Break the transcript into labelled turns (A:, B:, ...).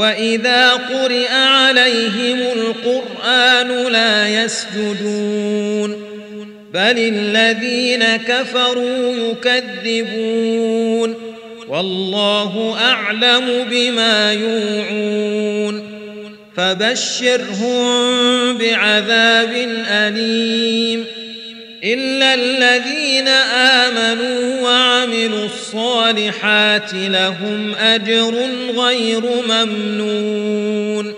A: واذا قرئ عليهم القران لا يسجدون بل الذين كفروا يكذبون والله اعلم بما يوعون فبشرهم بعذاب اليم الا الذين امنوا وعملوا الصالحات لهم اجر غير ممنون